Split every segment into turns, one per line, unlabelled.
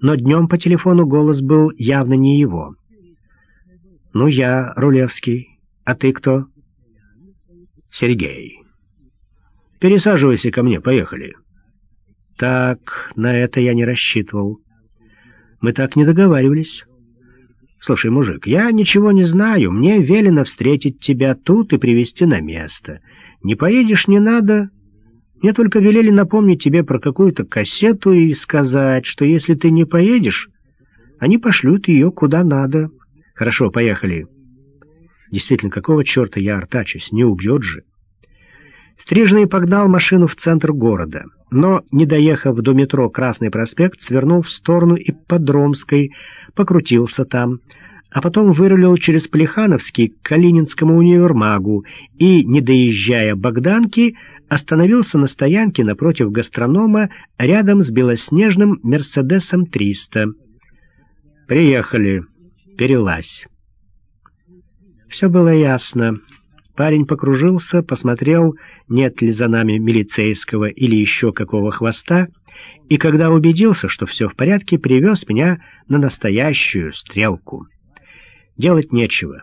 но днем по телефону голос был явно не его. «Ну, я Рулевский. А ты кто?»
«Сергей. Пересаживайся ко мне, поехали».
«Так, на это я не рассчитывал. Мы так не договаривались». «Слушай, мужик, я ничего не знаю. Мне велено встретить тебя тут и привести на место. Не поедешь, не надо. Мне только велели напомнить тебе про какую-то кассету и сказать, что если ты не поедешь, они пошлют ее куда надо. Хорошо, поехали. Действительно, какого черта я артачусь? Не убьет же. Стрижный погнал машину в центр города, но, не доехав до метро Красный проспект, свернул в сторону Ипподромской, покрутился там, а потом вырулил через Плехановский к Калининскому универмагу и, не доезжая Богданки, остановился на стоянке напротив гастронома рядом с белоснежным «Мерседесом 300». «Приехали. Перелазь». Все было ясно. Парень покружился, посмотрел, нет ли за нами милицейского или еще какого хвоста, и когда убедился, что все в порядке, привез меня на настоящую стрелку. Делать нечего.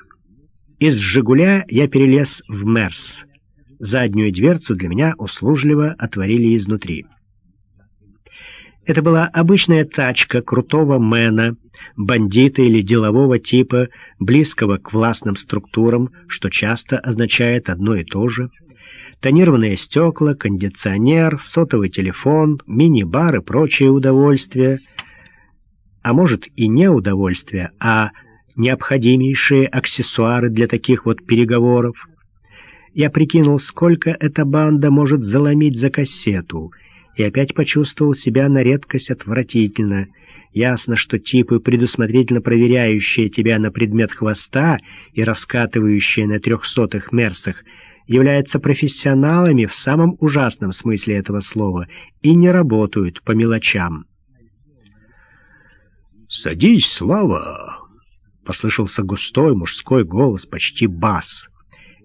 Из «Жигуля» я перелез в «Мерс». Заднюю дверцу для меня услужливо отворили изнутри. Это была обычная тачка крутого мэна, бандита или делового типа, близкого к властным структурам, что часто означает одно и то же. Тонированные стекла, кондиционер, сотовый телефон, мини-бар и прочие удовольствия. А может и не удовольствия, а необходимейшие аксессуары для таких вот переговоров. Я прикинул, сколько эта банда может заломить за кассету, и опять почувствовал себя на редкость отвратительно. Ясно, что типы, предусмотрительно проверяющие тебя на предмет хвоста и раскатывающие на трехсотых мерсах, являются профессионалами в самом ужасном смысле этого слова и не работают по мелочам.
«Садись, Слава!» — послышался густой мужской голос, почти бас.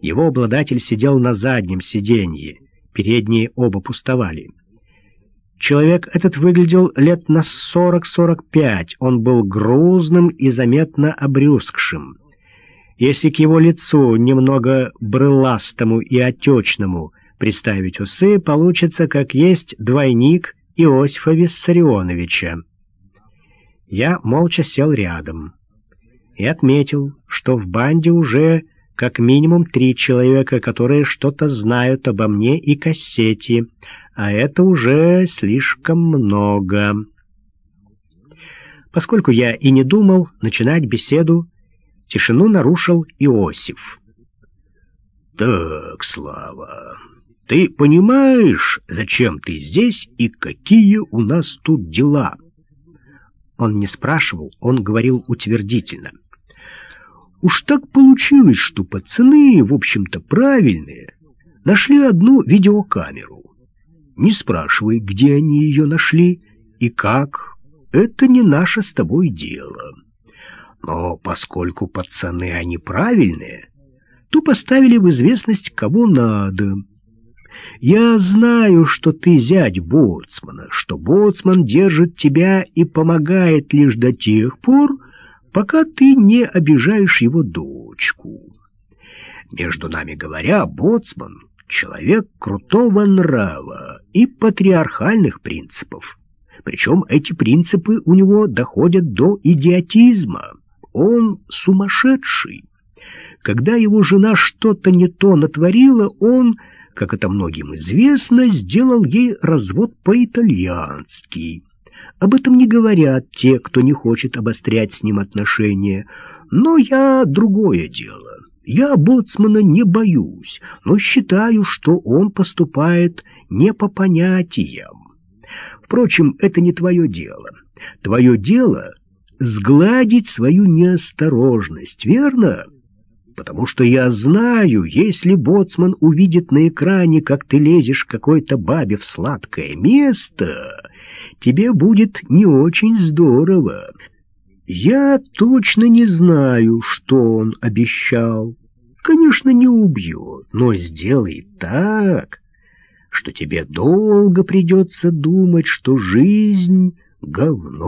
Его обладатель сидел на заднем сиденье, передние оба пустовали.
Человек этот выглядел лет на сорок-сорок пять, он был грузным и заметно обрюзгшим. Если к его лицу немного брыластому и отечному приставить усы, получится, как есть двойник Иосифа Виссарионовича. Я молча сел рядом и отметил, что в банде уже как минимум три человека, которые что-то знают обо мне и кассете, а это уже слишком много. Поскольку я и не думал начинать беседу, тишину нарушил Иосиф.
«Так, Слава, ты понимаешь, зачем ты здесь и какие у нас тут дела?»
Он не спрашивал, он говорил утвердительно —
Уж так получилось, что пацаны, в общем-то, правильные, нашли одну видеокамеру. Не спрашивай, где они ее нашли и как. Это не наше с тобой дело. Но поскольку пацаны они правильные, то поставили в известность кого надо. Я знаю, что ты зять боцмана, что боцман держит тебя и помогает лишь до тех пор, пока ты не обижаешь его дочку. Между нами говоря, боцман — человек крутого нрава и патриархальных принципов. Причем эти принципы у него доходят до идиотизма. Он сумасшедший. Когда его жена что-то не то натворила, он, как это многим известно, сделал ей развод по-итальянски. Об этом не говорят те, кто не хочет обострять с ним отношения. Но я другое дело. Я боцмана не боюсь, но считаю, что он поступает не по понятиям. Впрочем, это не твое дело. Твое дело — сгладить свою неосторожность, верно? Потому что я знаю, если боцман увидит на экране, как ты лезешь какой-то бабе в сладкое место, тебе будет не очень здорово. Я точно не знаю, что он обещал. Конечно, не убьет, но сделай так, что тебе долго придется думать, что жизнь — говно.